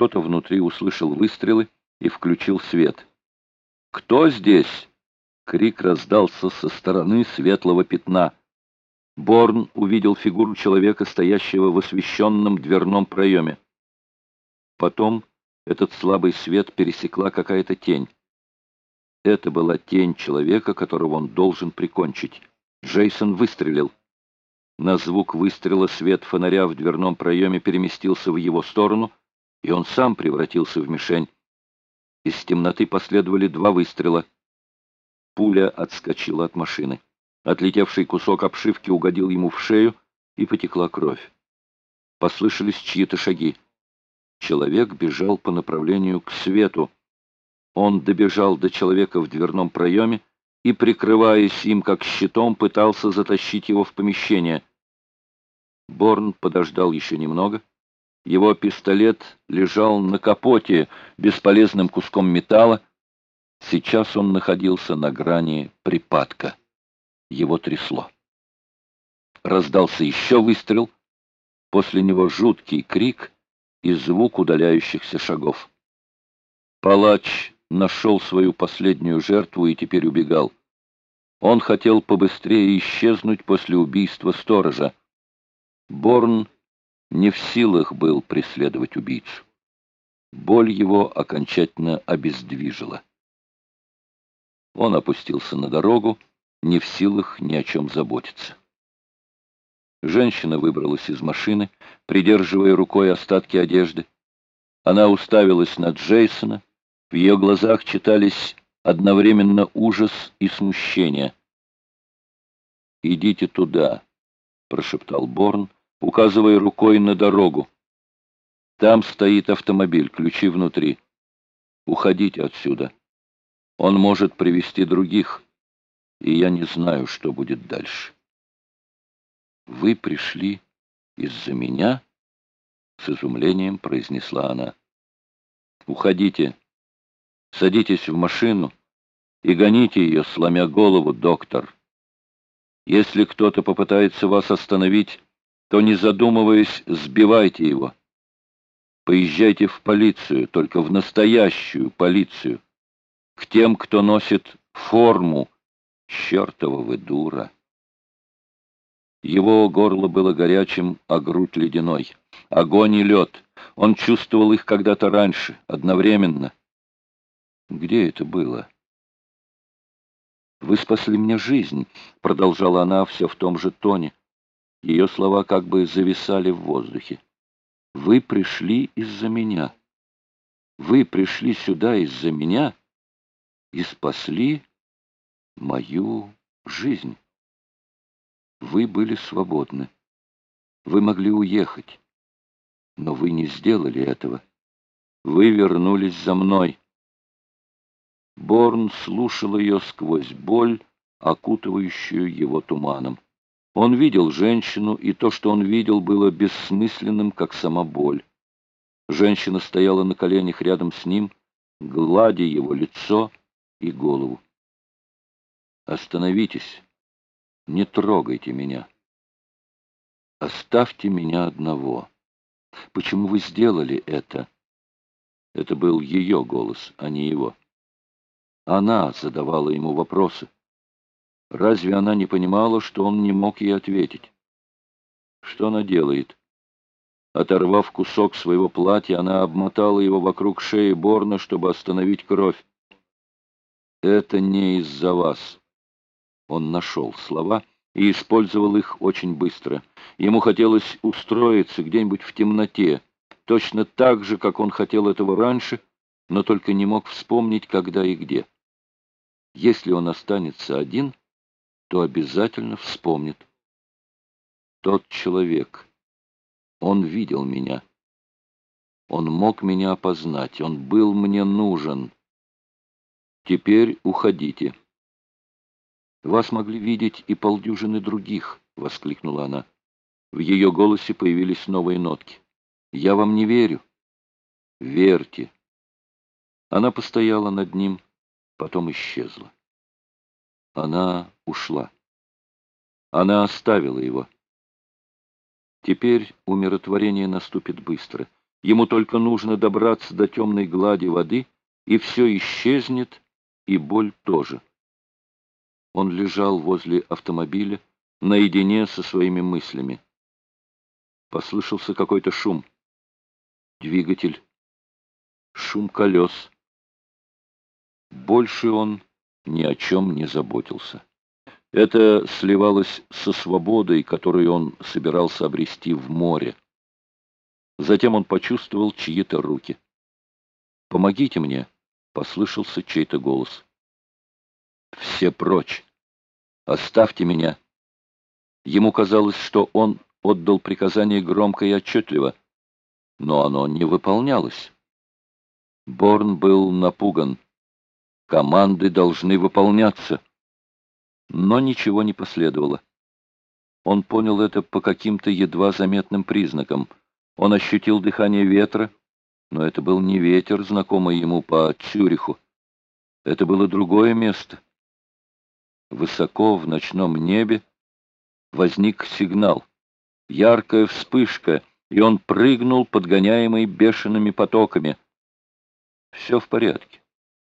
Кто-то внутри услышал выстрелы и включил свет. «Кто здесь?» — крик раздался со стороны светлого пятна. Борн увидел фигуру человека, стоящего в освещенном дверном проеме. Потом этот слабый свет пересекла какая-то тень. Это была тень человека, которого он должен прикончить. Джейсон выстрелил. На звук выстрела свет фонаря в дверном проеме переместился в его сторону, и он сам превратился в мишень. Из темноты последовали два выстрела. Пуля отскочила от машины. Отлетевший кусок обшивки угодил ему в шею, и потекла кровь. Послышались чьи-то шаги. Человек бежал по направлению к свету. Он добежал до человека в дверном проеме и, прикрываясь им как щитом, пытался затащить его в помещение. Борн подождал еще немного. Его пистолет лежал на капоте бесполезным куском металла. Сейчас он находился на грани припадка. Его трясло. Раздался еще выстрел. После него жуткий крик и звук удаляющихся шагов. Палач нашел свою последнюю жертву и теперь убегал. Он хотел побыстрее исчезнуть после убийства сторожа. Борн не в силах был преследовать убийцу. Боль его окончательно обездвижила. Он опустился на дорогу, не в силах ни о чем заботиться. Женщина выбралась из машины, придерживая рукой остатки одежды. Она уставилась на Джейсона. В ее глазах читались одновременно ужас и смущение. «Идите туда», — прошептал Борн, указывая рукой на дорогу. «Там стоит автомобиль, ключи внутри. Уходите отсюда. Он может привести других, и я не знаю, что будет дальше». «Вы пришли из-за меня?» — с изумлением произнесла она. «Уходите, садитесь в машину и гоните ее, сломя голову, доктор. Если кто-то попытается вас остановить, то, не задумываясь, сбивайте его. Поезжайте в полицию, только в настоящую полицию, к тем, кто носит форму. Чертова вы дура!» Его горло было горячим, а грудь ледяной. Огонь и лед. Он чувствовал их когда-то раньше, одновременно. Где это было? «Вы спасли мне жизнь», — продолжала она все в том же тоне. Ее слова как бы зависали в воздухе. «Вы пришли из-за меня. Вы пришли сюда из-за меня и спасли мою жизнь». Вы были свободны. Вы могли уехать. Но вы не сделали этого. Вы вернулись за мной. Борн слушал ее сквозь боль, окутывающую его туманом. Он видел женщину, и то, что он видел, было бессмысленным, как сама боль. Женщина стояла на коленях рядом с ним, гладя его лицо и голову. «Остановитесь!» Не трогайте меня. Оставьте меня одного. Почему вы сделали это? Это был ее голос, а не его. Она задавала ему вопросы. Разве она не понимала, что он не мог ей ответить? Что она делает? Оторвав кусок своего платья, она обмотала его вокруг шеи Борна, чтобы остановить кровь. «Это не из-за вас», он нашел слова и использовал их очень быстро. Ему хотелось устроиться где-нибудь в темноте, точно так же, как он хотел этого раньше, но только не мог вспомнить, когда и где. Если он останется один, то обязательно вспомнит. Тот человек. Он видел меня. Он мог меня опознать. Он был мне нужен. Теперь уходите. «Вас могли видеть и полдюжины других», — воскликнула она. В ее голосе появились новые нотки. «Я вам не верю». «Верьте». Она постояла над ним, потом исчезла. Она ушла. Она оставила его. Теперь умиротворение наступит быстро. Ему только нужно добраться до темной глади воды, и все исчезнет, и боль тоже. Он лежал возле автомобиля, наедине со своими мыслями. Послышался какой-то шум. Двигатель. Шум колес. Больше он ни о чем не заботился. Это сливалось со свободой, которую он собирался обрести в море. Затем он почувствовал чьи-то руки. «Помогите мне!» — послышался чей-то голос. «Все прочь! Оставьте меня!» Ему казалось, что он отдал приказание громко и отчетливо, но оно не выполнялось. Борн был напуган. Команды должны выполняться. Но ничего не последовало. Он понял это по каким-то едва заметным признакам. Он ощутил дыхание ветра, но это был не ветер, знакомый ему по Цюриху. Это было другое место. Высоко в ночном небе возник сигнал. Яркая вспышка, и он прыгнул, подгоняемый бешеными потоками. Все в порядке.